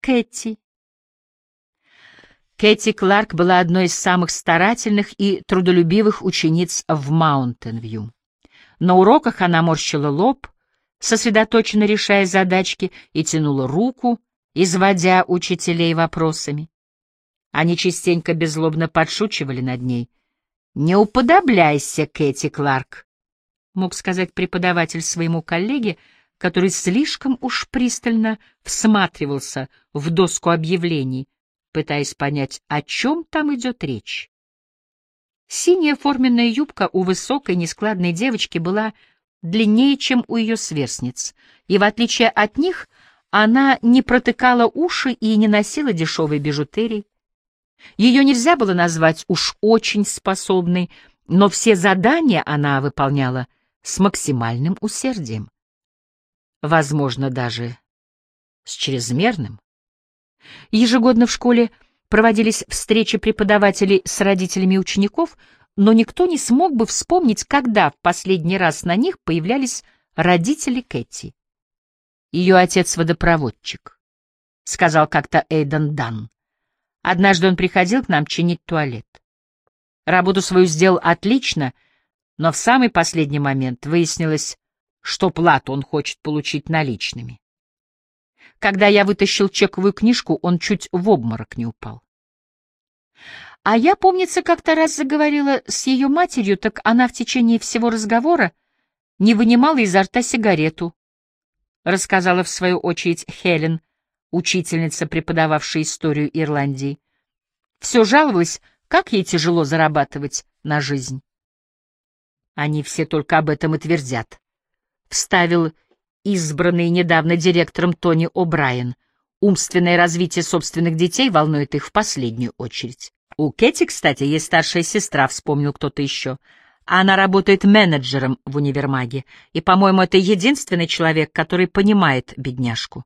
Кэти. Кэти Кларк была одной из самых старательных и трудолюбивых учениц в Маунтин-Вью. На уроках она морщила лоб, сосредоточенно решая задачки, и тянула руку, изводя учителей вопросами. Они частенько беззлобно подшучивали над ней. «Не уподобляйся, Кэти Кларк», — мог сказать преподаватель своему коллеге, который слишком уж пристально всматривался в доску объявлений, пытаясь понять, о чем там идет речь. Синяя форменная юбка у высокой нескладной девочки была длиннее, чем у ее сверстниц, и, в отличие от них, она не протыкала уши и не носила дешевой бижутерии. Ее нельзя было назвать уж очень способной, но все задания она выполняла с максимальным усердием. Возможно, даже с чрезмерным. Ежегодно в школе проводились встречи преподавателей с родителями учеников, но никто не смог бы вспомнить, когда в последний раз на них появлялись родители Кэти. Ее отец — водопроводчик, — сказал как-то Эйден Дан. Однажды он приходил к нам чинить туалет. Работу свою сделал отлично, но в самый последний момент выяснилось, что плату он хочет получить наличными. Когда я вытащил чековую книжку, он чуть в обморок не упал. А я, помнится, как-то раз заговорила с ее матерью, так она в течение всего разговора не вынимала изо рта сигарету. Рассказала в свою очередь Хелен, учительница, преподававшая историю Ирландии. Все жаловалась, как ей тяжело зарабатывать на жизнь. Они все только об этом и твердят. Вставил избранный недавно директором Тони О'Брайен. Умственное развитие собственных детей волнует их в последнюю очередь. У Кэти, кстати, есть старшая сестра, вспомнил кто-то еще. Она работает менеджером в универмаге, и, по-моему, это единственный человек, который понимает бедняжку.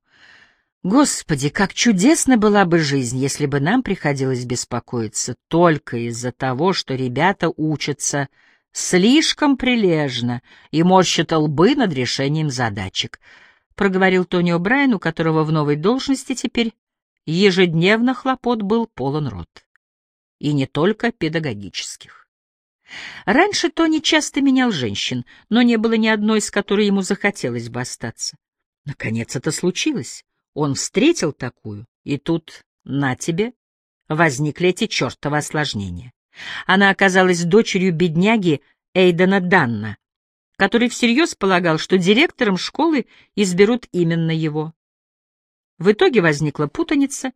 Господи, как чудесно была бы жизнь, если бы нам приходилось беспокоиться только из-за того, что ребята учатся слишком прилежно и морщат лбы над решением задачек, — проговорил Тони О'Брайен, у которого в новой должности теперь ежедневно хлопот был полон рот. И не только педагогических. Раньше Тони часто менял женщин, но не было ни одной, с которой ему захотелось бы остаться. Наконец это случилось. Он встретил такую, и тут, на тебе, возникли эти чертовы осложнения. Она оказалась дочерью бедняги Эйдена Данна, который всерьез полагал, что директором школы изберут именно его. В итоге возникла путаница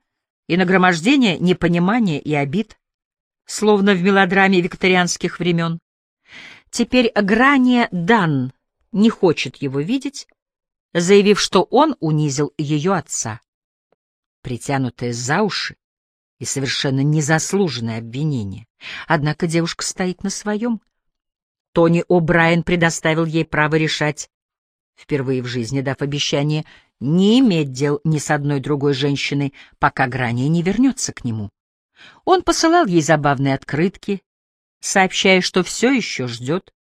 и нагромождение непонимания и обид, словно в мелодраме викторианских времен. Теперь Грания Дан не хочет его видеть, заявив, что он унизил ее отца. Притянутая за уши, и совершенно незаслуженное обвинение. Однако девушка стоит на своем. Тони О'Брайен предоставил ей право решать, впервые в жизни дав обещание не иметь дел ни с одной другой женщиной, пока Грания не вернется к нему. Он посылал ей забавные открытки, сообщая, что все еще ждет,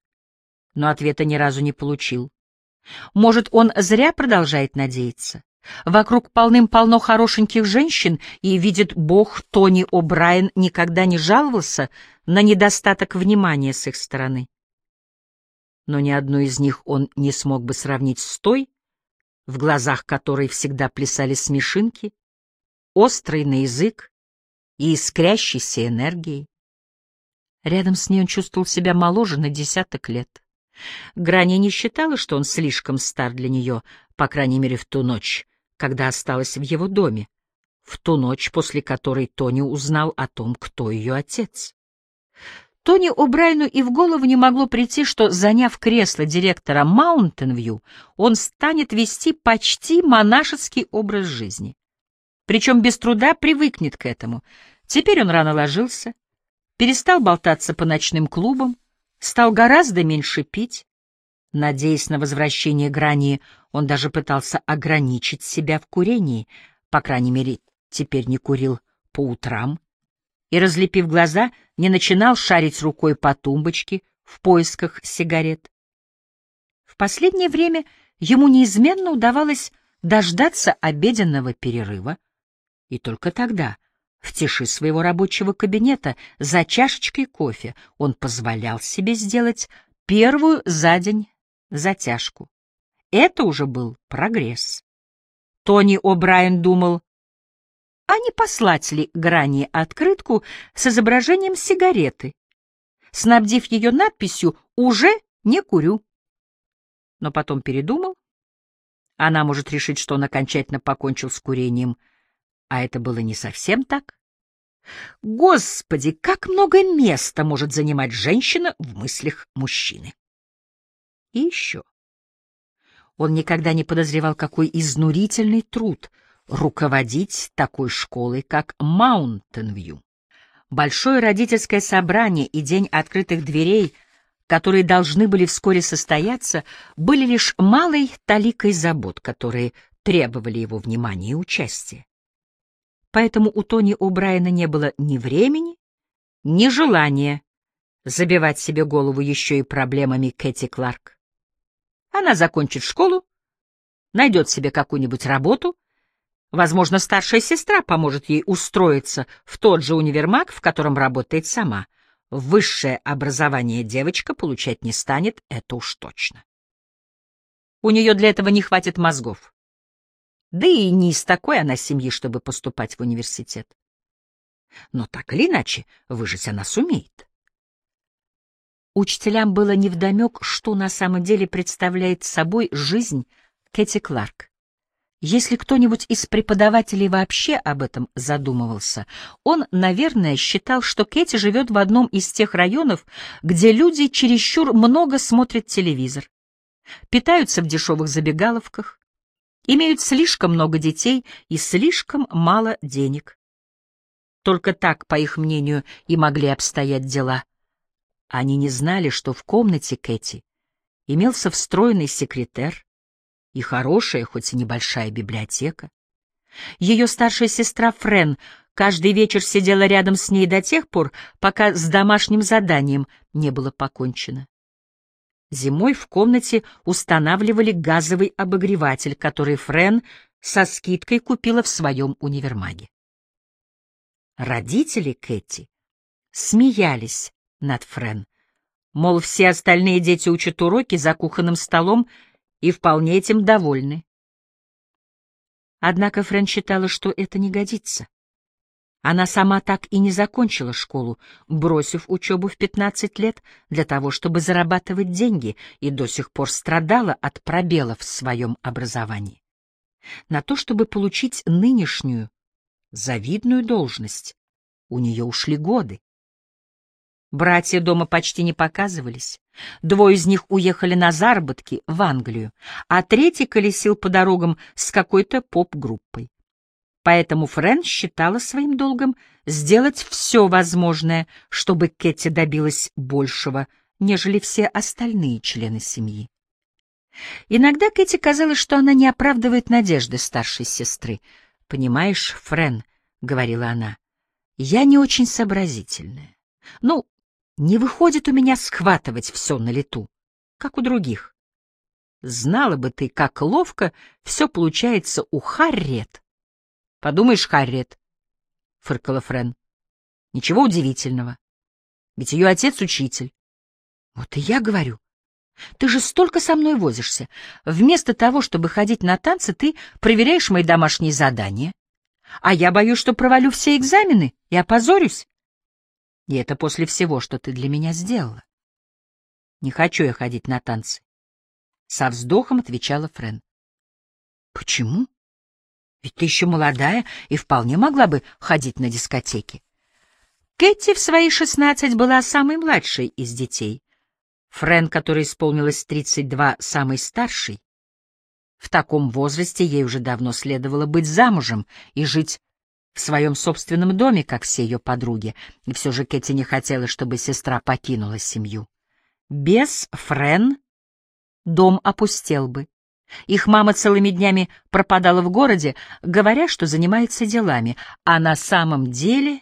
но ответа ни разу не получил. Может, он зря продолжает надеяться? Вокруг полным-полно хорошеньких женщин, и, видит Бог, Тони О'Брайен никогда не жаловался на недостаток внимания с их стороны. Но ни одну из них он не смог бы сравнить с той, в глазах которой всегда плясали смешинки, острый на язык и искрящейся энергией. Рядом с ней он чувствовал себя моложе на десяток лет. Грани не считала, что он слишком стар для нее, по крайней мере, в ту ночь, когда осталась в его доме, в ту ночь, после которой Тони узнал о том, кто ее отец. Тони О'Брайну и в голову не могло прийти, что, заняв кресло директора Маунтин-Вью, он станет вести почти монашеский образ жизни. Причем без труда привыкнет к этому. Теперь он рано ложился, перестал болтаться по ночным клубам, стал гораздо меньше пить, Надеясь на возвращение Грани, он даже пытался ограничить себя в курении, по крайней мере, теперь не курил по утрам, и, разлепив глаза, не начинал шарить рукой по тумбочке в поисках сигарет. В последнее время ему неизменно удавалось дождаться обеденного перерыва, И только тогда, в тиши своего рабочего кабинета, за чашечкой кофе, он позволял себе сделать первую за день затяжку. Это уже был прогресс. Тони О'Брайен думал, а не послать ли Грани открытку с изображением сигареты, снабдив ее надписью «Уже не курю». Но потом передумал. Она может решить, что он окончательно покончил с курением, а это было не совсем так. Господи, как много места может занимать женщина в мыслях мужчины. И еще. Он никогда не подозревал, какой изнурительный труд руководить такой школой, как Маунтенвью. Большое родительское собрание и день открытых дверей, которые должны были вскоре состояться, были лишь малой таликой забот, которые требовали его внимания и участия. Поэтому у Тони О'Брайена не было ни времени, ни желания забивать себе голову еще и проблемами Кэти Кларк. Она закончит школу, найдет себе какую-нибудь работу, возможно, старшая сестра поможет ей устроиться в тот же универмаг, в котором работает сама. Высшее образование девочка получать не станет, это уж точно. У нее для этого не хватит мозгов. Да и не из такой она семьи, чтобы поступать в университет. Но так или иначе, выжить она сумеет. Учителям было невдомек, что на самом деле представляет собой жизнь Кэти Кларк. Если кто-нибудь из преподавателей вообще об этом задумывался, он, наверное, считал, что Кэти живет в одном из тех районов, где люди чересчур много смотрят телевизор, питаются в дешевых забегаловках, имеют слишком много детей и слишком мало денег. Только так, по их мнению, и могли обстоять дела — они не знали, что в комнате Кэти имелся встроенный секретер и хорошая, хоть и небольшая библиотека. Ее старшая сестра Френ каждый вечер сидела рядом с ней до тех пор, пока с домашним заданием не было покончено. Зимой в комнате устанавливали газовый обогреватель, который Френ со скидкой купила в своем универмаге. Родители Кэти смеялись над Френ. Мол, все остальные дети учат уроки за кухонным столом и вполне этим довольны. Однако Френ считала, что это не годится. Она сама так и не закончила школу, бросив учебу в 15 лет для того, чтобы зарабатывать деньги, и до сих пор страдала от пробелов в своем образовании. На то, чтобы получить нынешнюю, завидную должность, у нее ушли годы. Братья дома почти не показывались. Двое из них уехали на заработки в Англию, а третий колесил по дорогам с какой-то поп-группой. Поэтому Френ считала своим долгом сделать все возможное, чтобы Кэти добилась большего, нежели все остальные члены семьи. Иногда Кэти казалось, что она не оправдывает надежды старшей сестры. «Понимаешь, Френ», — говорила она, — «я не очень сообразительная. Ну, не выходит у меня схватывать все на лету, как у других. Знала бы ты, как ловко все получается у Харриет. — Подумаешь, Харриет, — фыркала Френ. — Ничего удивительного. Ведь ее отец — учитель. — Вот и я говорю. Ты же столько со мной возишься. Вместо того, чтобы ходить на танцы, ты проверяешь мои домашние задания. А я боюсь, что провалю все экзамены и опозорюсь. И это после всего, что ты для меня сделала. Не хочу я ходить на танцы. Со вздохом отвечала Френ. Почему? Ведь ты еще молодая и вполне могла бы ходить на дискотеки. Кэти в свои шестнадцать была самой младшей из детей. Френ, которой исполнилось тридцать два, самый старший. В таком возрасте ей уже давно следовало быть замужем и жить в своем собственном доме, как все ее подруги, и все же Кэти не хотела, чтобы сестра покинула семью. Без Френ дом опустел бы. Их мама целыми днями пропадала в городе, говоря, что занимается делами, а на самом деле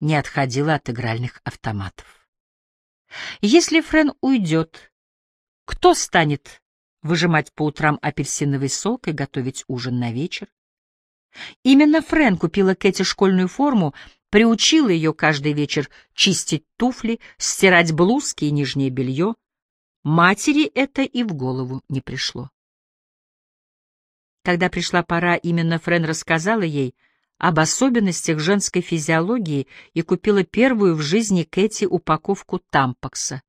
не отходила от игральных автоматов. Если Френ уйдет, кто станет выжимать по утрам апельсиновый сок и готовить ужин на вечер? Именно Френ купила Кэти школьную форму, приучила ее каждый вечер чистить туфли, стирать блузки и нижнее белье. Матери это и в голову не пришло. Когда пришла пора, именно Френ рассказала ей об особенностях женской физиологии и купила первую в жизни Кэти упаковку тампокса.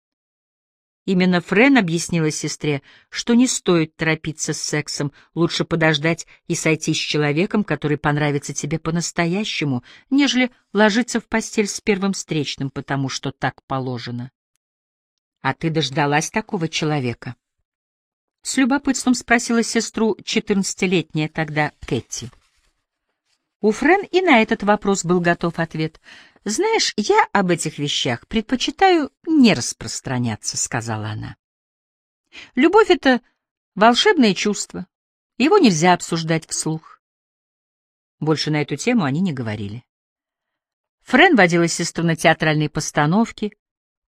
Именно Френ объяснила сестре, что не стоит торопиться с сексом, лучше подождать и сойти с человеком, который понравится тебе по-настоящему, нежели ложиться в постель с первым встречным, потому что так положено. А ты дождалась такого человека? С любопытством спросила сестру четырнадцатилетняя тогда Кэти. У Френ и на этот вопрос был готов ответ — «Знаешь, я об этих вещах предпочитаю не распространяться», — сказала она. «Любовь — это волшебное чувство. Его нельзя обсуждать вслух». Больше на эту тему они не говорили. Френ водила сестру на театральные постановки,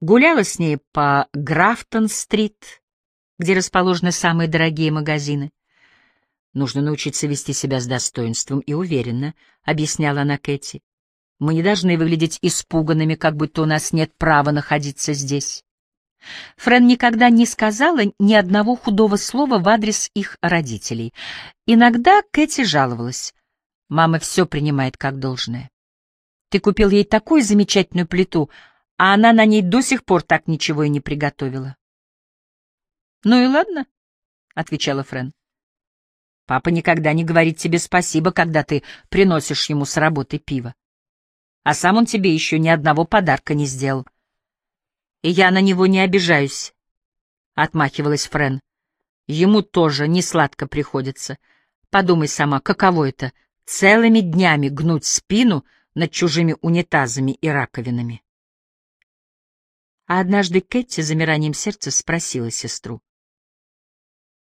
гуляла с ней по Графтон-стрит, где расположены самые дорогие магазины. «Нужно научиться вести себя с достоинством и уверенно», — объясняла она Кэти. Мы не должны выглядеть испуганными, как будто у нас нет права находиться здесь. Френ никогда не сказала ни одного худого слова в адрес их родителей. Иногда Кэти жаловалась. Мама все принимает как должное. Ты купил ей такую замечательную плиту, а она на ней до сих пор так ничего и не приготовила. «Ну и ладно», — отвечала Френ. «Папа никогда не говорит тебе спасибо, когда ты приносишь ему с работы пиво а сам он тебе еще ни одного подарка не сделал. Я на него не обижаюсь, — отмахивалась Френ. Ему тоже не сладко приходится. Подумай сама, каково это — целыми днями гнуть спину над чужими унитазами и раковинами. А однажды Кэти замиранием сердца спросила сестру.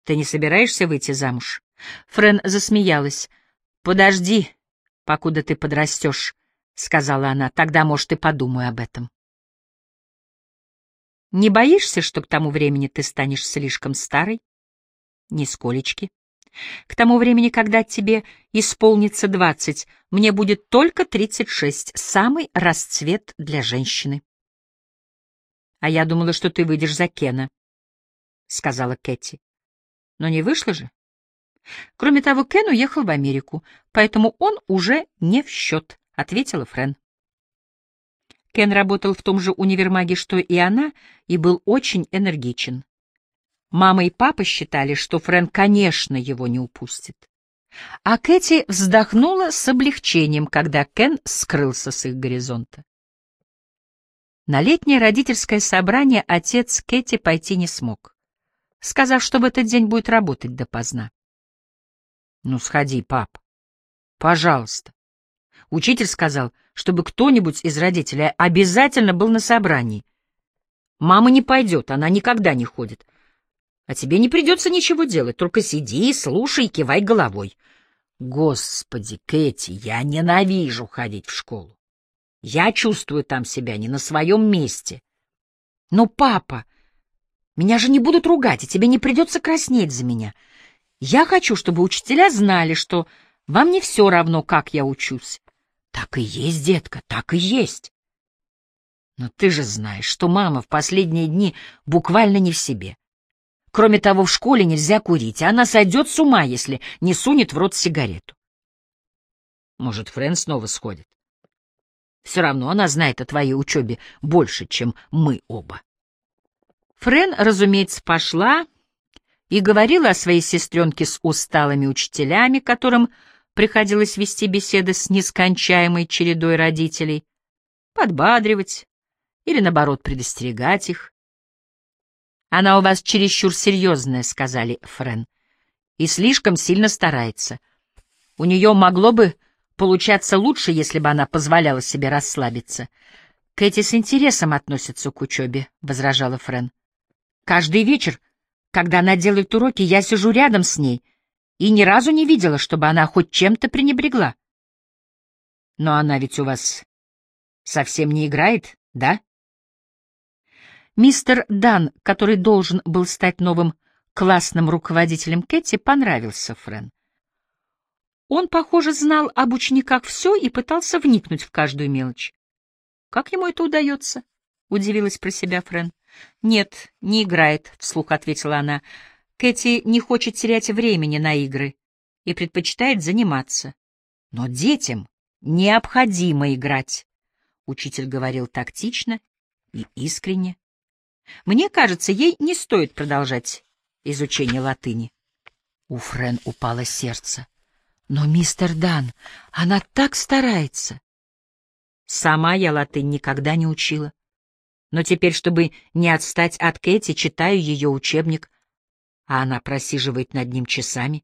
«Ты не собираешься выйти замуж?» Френ засмеялась. «Подожди, покуда ты подрастешь. — сказала она, — тогда, может, и подумаю об этом. Не боишься, что к тому времени ты станешь слишком старой? Нисколечки. К тому времени, когда тебе исполнится двадцать, мне будет только тридцать шесть, самый расцвет для женщины. — А я думала, что ты выйдешь за Кена, — сказала Кэти. — Но не вышло же. Кроме того, Кен уехал в Америку, поэтому он уже не в счет. — ответила Френ. Кен работал в том же универмаге, что и она, и был очень энергичен. Мама и папа считали, что Френ, конечно, его не упустит. А Кэти вздохнула с облегчением, когда Кен скрылся с их горизонта. На летнее родительское собрание отец Кэти пойти не смог, сказав, что в этот день будет работать допоздна. — Ну, сходи, пап. Пожалуйста. Учитель сказал, чтобы кто-нибудь из родителей обязательно был на собрании. Мама не пойдет, она никогда не ходит. А тебе не придется ничего делать, только сиди, слушай и кивай головой. Господи, Кэти, я ненавижу ходить в школу. Я чувствую там себя не на своем месте. Но, папа, меня же не будут ругать, и тебе не придется краснеть за меня. Я хочу, чтобы учителя знали, что вам не все равно, как я учусь. Так и есть, детка, так и есть. Но ты же знаешь, что мама в последние дни буквально не в себе. Кроме того, в школе нельзя курить, а она сойдет с ума, если не сунет в рот сигарету. Может, Френ снова сходит. Все равно она знает о твоей учебе больше, чем мы оба. Френ, разумеется, пошла и говорила о своей сестренке с усталыми учителями, которым приходилось вести беседы с нескончаемой чередой родителей, подбадривать или, наоборот, предостерегать их. «Она у вас чересчур серьезная», — сказали Френ, — «и слишком сильно старается. У нее могло бы получаться лучше, если бы она позволяла себе расслабиться». «Кэти с интересом относится к учебе», — возражала Френ. «Каждый вечер, когда она делает уроки, я сижу рядом с ней» и ни разу не видела, чтобы она хоть чем-то пренебрегла. Но она ведь у вас совсем не играет, да? Мистер Дан, который должен был стать новым классным руководителем Кэти, понравился Френ. Он, похоже, знал об учениках все и пытался вникнуть в каждую мелочь. «Как ему это удается?» — удивилась про себя Френ. «Нет, не играет», — вслух ответила она. «Кэти не хочет терять времени на игры и предпочитает заниматься. Но детям необходимо играть», — учитель говорил тактично и искренне. «Мне кажется, ей не стоит продолжать изучение латыни». У Френ упало сердце. Но, мистер Дан, она так старается. Сама я латынь никогда не учила. Но теперь, чтобы не отстать от Кэти, читаю ее учебник, а она просиживает над ним часами.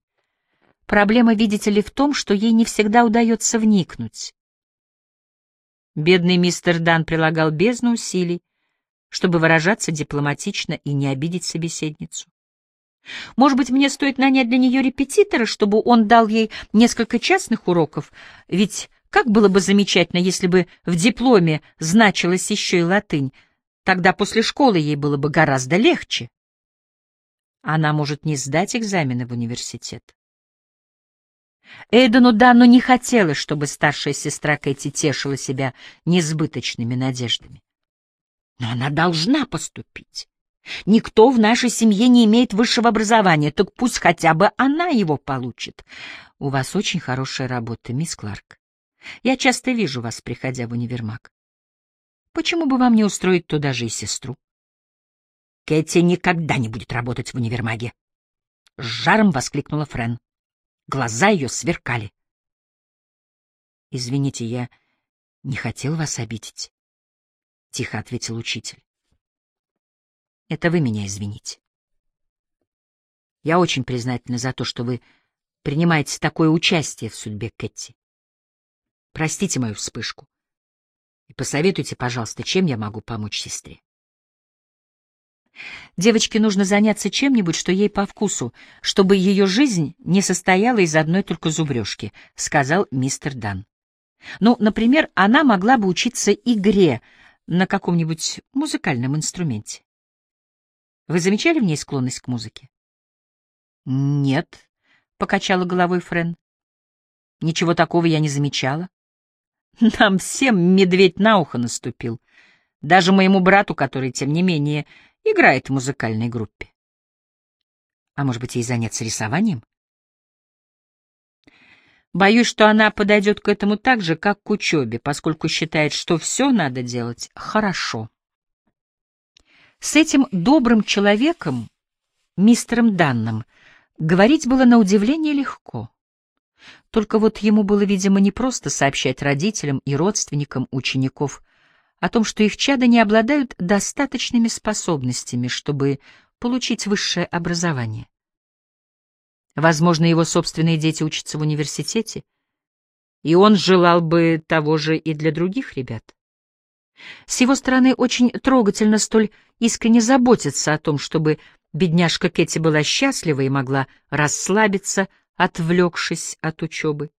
Проблема, видите ли, в том, что ей не всегда удается вникнуть. Бедный мистер Дан прилагал бездну усилий, чтобы выражаться дипломатично и не обидеть собеседницу. Может быть, мне стоит нанять для нее репетитора, чтобы он дал ей несколько частных уроков? Ведь как было бы замечательно, если бы в дипломе значилась еще и латынь. Тогда после школы ей было бы гораздо легче. Она может не сдать экзамены в университет. Эйдену Данну не хотелось, чтобы старшая сестра Кэти тешила себя несбыточными надеждами. Но она должна поступить. Никто в нашей семье не имеет высшего образования, так пусть хотя бы она его получит. У вас очень хорошая работа, мисс Кларк. Я часто вижу вас, приходя в универмаг. Почему бы вам не устроить туда же и сестру? Кэти никогда не будет работать в универмаге. С жаром воскликнула Френ. Глаза ее сверкали. Извините, я не хотел вас обидеть, — тихо ответил учитель. Это вы меня извините. Я очень признательна за то, что вы принимаете такое участие в судьбе Кэти. Простите мою вспышку. И посоветуйте, пожалуйста, чем я могу помочь сестре. Девочке нужно заняться чем-нибудь, что ей по вкусу, чтобы ее жизнь не состояла из одной только зубрежки, — сказал мистер Дан. Ну, например, она могла бы учиться игре на каком-нибудь музыкальном инструменте. Вы замечали в ней склонность к музыке? Нет, покачала головой Френ. Ничего такого я не замечала. Нам всем медведь на ухо наступил. Даже моему брату, который, тем не менее, играет в музыкальной группе. А может быть, ей заняться рисованием? Боюсь, что она подойдет к этому так же, как к учебе, поскольку считает, что все надо делать хорошо. С этим добрым человеком, мистером Данном, говорить было на удивление легко. Только вот ему было, видимо, не просто сообщать родителям и родственникам учеников о том, что их чада не обладают достаточными способностями, чтобы получить высшее образование. Возможно, его собственные дети учатся в университете, и он желал бы того же и для других ребят. С его стороны очень трогательно столь искренне заботиться о том, чтобы бедняжка Кэти была счастлива и могла расслабиться, отвлекшись от учебы.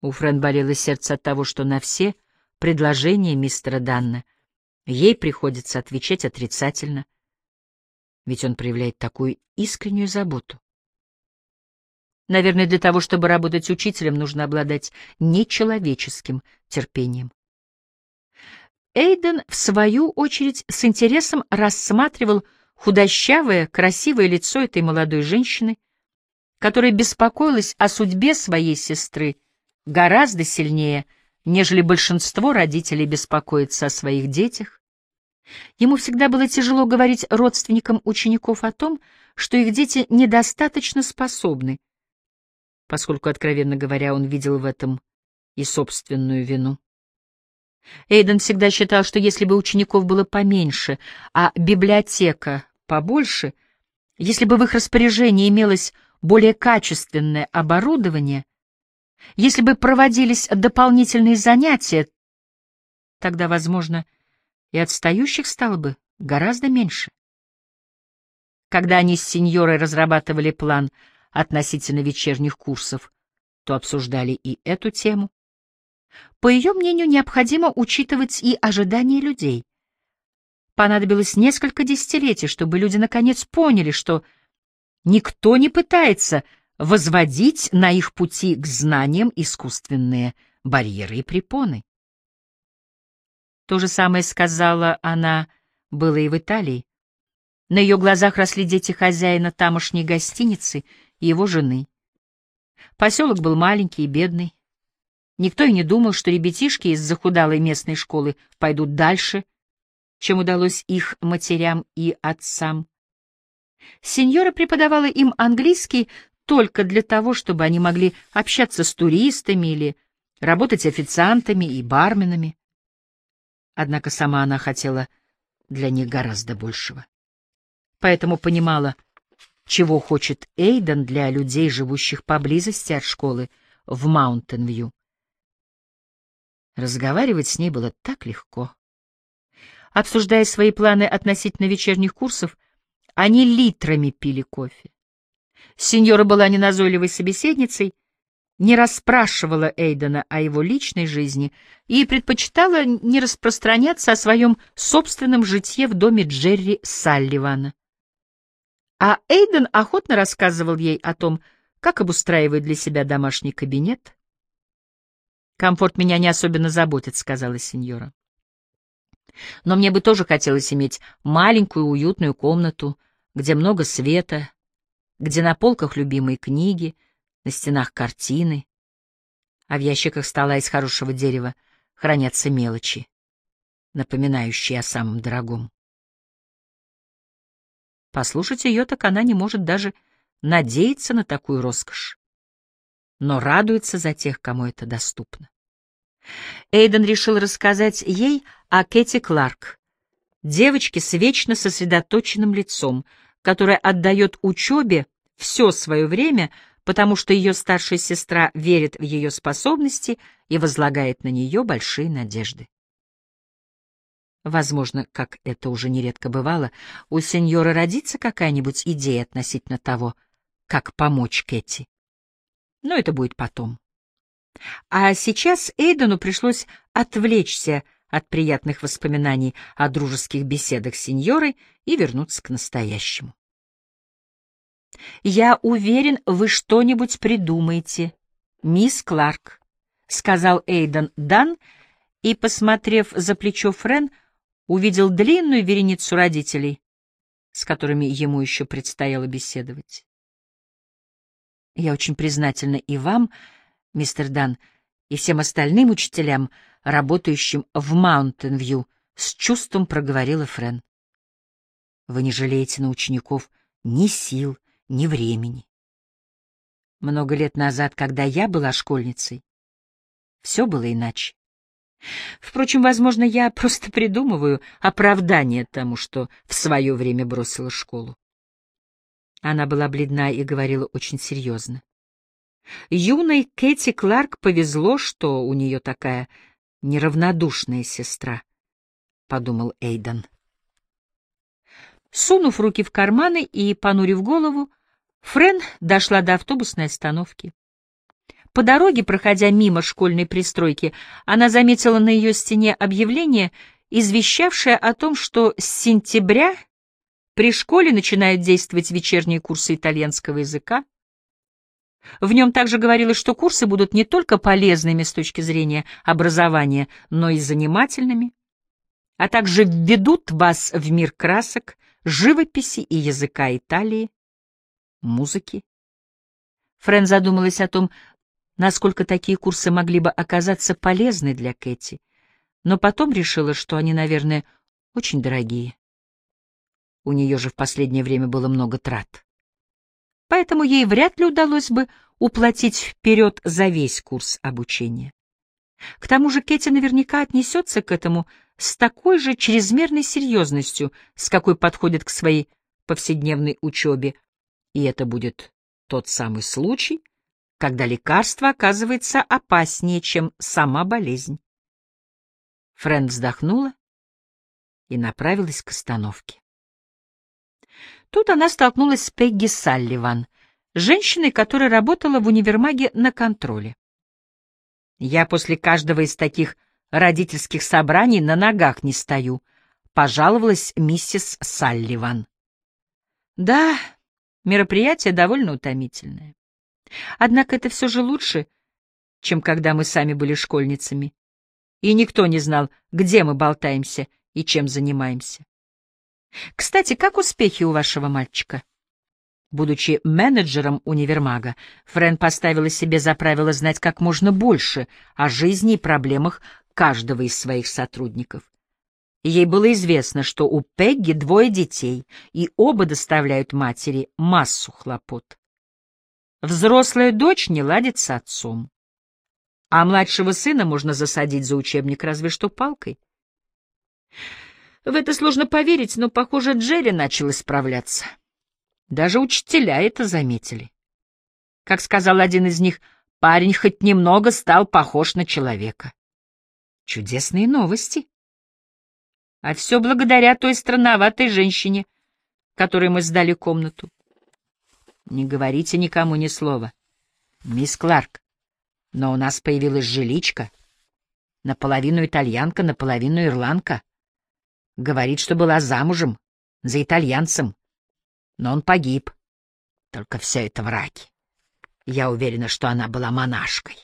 У Френ болело сердце от того, что на все предложения мистера Данна ей приходится отвечать отрицательно, ведь он проявляет такую искреннюю заботу. Наверное, для того, чтобы работать учителем, нужно обладать нечеловеческим терпением. Эйден, в свою очередь, с интересом рассматривал худощавое, красивое лицо этой молодой женщины, которая беспокоилась о судьбе своей сестры гораздо сильнее, нежели большинство родителей беспокоится о своих детях. Ему всегда было тяжело говорить родственникам учеников о том, что их дети недостаточно способны, поскольку, откровенно говоря, он видел в этом и собственную вину. Эйден всегда считал, что если бы учеников было поменьше, а библиотека побольше, если бы в их распоряжении имелось более качественное оборудование, если бы проводились дополнительные занятия, тогда, возможно, и отстающих стало бы гораздо меньше. Когда они с сеньорой разрабатывали план относительно вечерних курсов, то обсуждали и эту тему. По ее мнению, необходимо учитывать и ожидания людей. Понадобилось несколько десятилетий, чтобы люди наконец поняли, что никто не пытается возводить на их пути к знаниям искусственные барьеры и препоны. То же самое сказала она, было и в Италии. На ее глазах росли дети хозяина тамошней гостиницы и его жены. Поселок был маленький и бедный. Никто и не думал, что ребятишки из захудалой местной школы пойдут дальше, чем удалось их матерям и отцам. Сеньора преподавала им английский только для того, чтобы они могли общаться с туристами или работать официантами и барменами. Однако сама она хотела для них гораздо большего. Поэтому понимала, чего хочет Эйден для людей, живущих поблизости от школы в Маунтин-Вью. Разговаривать с ней было так легко. Обсуждая свои планы относительно вечерних курсов, они литрами пили кофе. Сеньора была неназойливой собеседницей, не расспрашивала Эйдена о его личной жизни и предпочитала не распространяться о своем собственном житье в доме Джерри Салливана. А Эйден охотно рассказывал ей о том, как обустраивает для себя домашний кабинет. «Комфорт меня не особенно заботит», — сказала сеньора. «Но мне бы тоже хотелось иметь маленькую уютную комнату, где много света, где на полках любимые книги, на стенах картины, а в ящиках стола из хорошего дерева хранятся мелочи, напоминающие о самом дорогом. Послушать ее, так она не может даже надеяться на такую роскошь, но радуется за тех, кому это доступно. Эйден решил рассказать ей о Кэти Кларк, девочке с вечно сосредоточенным лицом, которая отдает учебе все свое время, потому что ее старшая сестра верит в ее способности и возлагает на нее большие надежды. Возможно, как это уже нередко бывало, у сеньора родится какая-нибудь идея относительно того, как помочь Кэти. Но это будет потом. А сейчас Эйдену пришлось отвлечься от приятных воспоминаний о дружеских беседах с сеньорой и вернуться к настоящему. «Я уверен, вы что-нибудь придумаете, мисс Кларк», — сказал Эйден Дан, и, посмотрев за плечо Френ, увидел длинную вереницу родителей, с которыми ему еще предстояло беседовать. «Я очень признательна и вам, мистер Дан, и всем остальным учителям, работающим в Маунтин-Вью», — с чувством проговорила Френ. «Вы не жалеете на учеников ни сил, ни времени. Много лет назад, когда я была школьницей, все было иначе. Впрочем, возможно, я просто придумываю оправдание тому, что в свое время бросила школу. Она была бледна и говорила очень серьезно. Юной Кэти Кларк повезло, что у нее такая неравнодушная сестра, — подумал Эйден. Сунув руки в карманы и понурив голову, Френ дошла до автобусной остановки. По дороге, проходя мимо школьной пристройки, она заметила на ее стене объявление, извещавшее о том, что с сентября при школе начинают действовать вечерние курсы итальянского языка. В нем также говорилось, что курсы будут не только полезными с точки зрения образования, но и занимательными, а также введут вас в мир красок, живописи и языка Италии, музыки. Френ задумалась о том, насколько такие курсы могли бы оказаться полезны для Кэти, но потом решила, что они, наверное, очень дорогие. У нее же в последнее время было много трат. Поэтому ей вряд ли удалось бы уплатить вперед за весь курс обучения. К тому же Кэти наверняка отнесется к этому с такой же чрезмерной серьезностью, с какой подходит к своей повседневной учебе, и это будет тот самый случай, когда лекарство оказывается опаснее, чем сама болезнь. Фрэнд вздохнула и направилась к остановке. Тут она столкнулась с Пегги Салливан, женщиной, которая работала в универмаге на контроле. Я после каждого из таких родительских собраний на ногах не стою, пожаловалась миссис Салливан. Да, мероприятие довольно утомительное. Однако это все же лучше, чем когда мы сами были школьницами, и никто не знал, где мы болтаемся и чем занимаемся. Кстати, как успехи у вашего мальчика? Будучи менеджером универмага, Френ поставила себе за правило знать как можно больше о жизни и проблемах каждого из своих сотрудников. Ей было известно, что у Пегги двое детей, и оба доставляют матери массу хлопот. Взрослая дочь не ладит с отцом, а младшего сына можно засадить за учебник разве что палкой. В это сложно поверить, но, похоже, Джерри начал исправляться. Даже учителя это заметили. Как сказал один из них, парень хоть немного стал похож на человека. Чудесные новости. А все благодаря той странноватой женщине, которой мы сдали комнату. Не говорите никому ни слова. Мисс Кларк, но у нас появилась жиличка. Наполовину итальянка, наполовину ирландка. Говорит, что была замужем за итальянцем но он погиб. Только все это враки. Я уверена, что она была монашкой.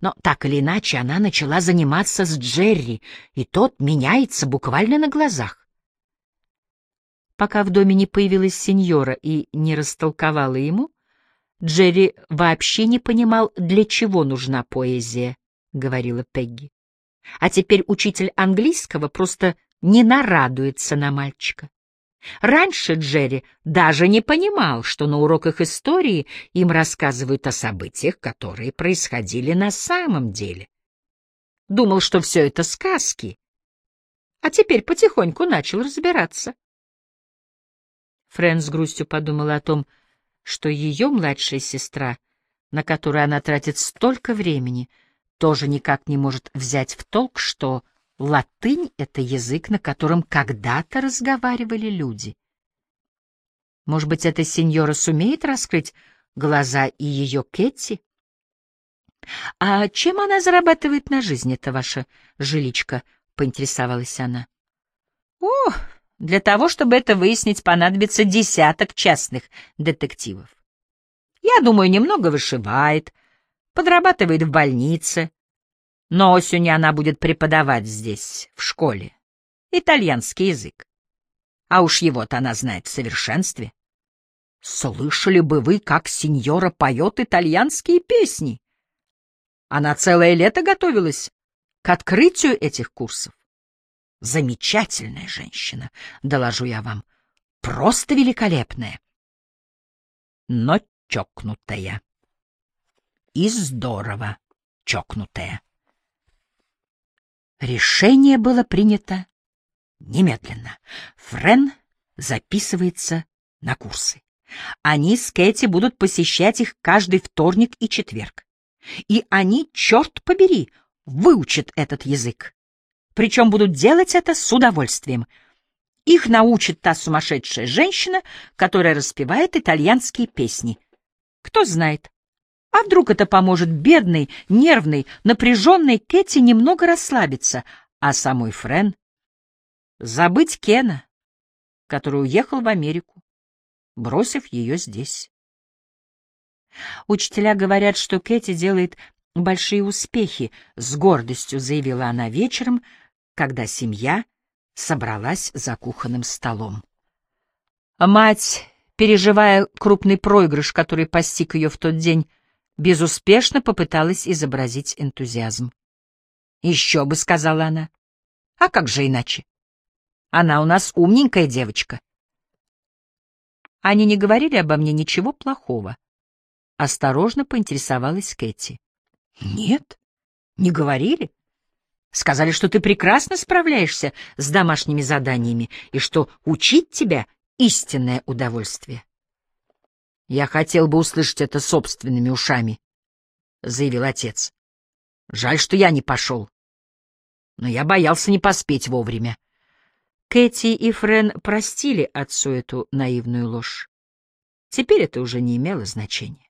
Но так или иначе она начала заниматься с Джерри, и тот меняется буквально на глазах. Пока в доме не появилась сеньора и не растолковала ему, Джерри вообще не понимал, для чего нужна поэзия, — говорила Пегги. А теперь учитель английского просто не нарадуется на мальчика. Раньше Джерри даже не понимал, что на уроках истории им рассказывают о событиях, которые происходили на самом деле. Думал, что все это сказки, а теперь потихоньку начал разбираться. Фрэн с грустью подумала о том, что ее младшая сестра, на которую она тратит столько времени, тоже никак не может взять в толк, что Латынь — это язык, на котором когда-то разговаривали люди. Может быть, эта сеньора сумеет раскрыть глаза и ее Кетти? — А чем она зарабатывает на жизнь, эта ваша жиличка? — поинтересовалась она. — О, для того, чтобы это выяснить, понадобится десяток частных детективов. Я думаю, немного вышивает, подрабатывает в больнице, но осенью она будет преподавать здесь, в школе, итальянский язык. А уж его-то она знает в совершенстве. Слышали бы вы, как сеньора поет итальянские песни? Она целое лето готовилась к открытию этих курсов. Замечательная женщина, доложу я вам, просто великолепная, но чокнутая. И здорово чокнутая. Решение было принято немедленно. Френ записывается на курсы. Они с Кэти будут посещать их каждый вторник и четверг. И они, черт побери, выучат этот язык. Причем будут делать это с удовольствием. Их научит та сумасшедшая женщина, которая распевает итальянские песни. Кто знает, а вдруг это поможет бедной, нервной, напряженной Кэти немного расслабиться, а самой Френ забыть Кена, который уехал в Америку, бросив ее здесь. Учителя говорят, что Кэти делает большие успехи, с гордостью заявила она вечером, когда семья собралась за кухонным столом. Мать, переживая крупный проигрыш, который постиг ее в тот день, безуспешно попыталась изобразить энтузиазм. «Еще бы», — сказала она. «А как же иначе? Она у нас умненькая девочка». Они не говорили обо мне ничего плохого. Осторожно поинтересовалась Кэти. «Нет, не говорили. Сказали, что ты прекрасно справляешься с домашними заданиями и что учить тебя — истинное удовольствие. Я хотел бы услышать это собственными ушами, — заявил отец. Жаль, что я не пошел. Но я боялся не поспеть вовремя. Кэти и Френ простили отцу эту наивную ложь. Теперь это уже не имело значения.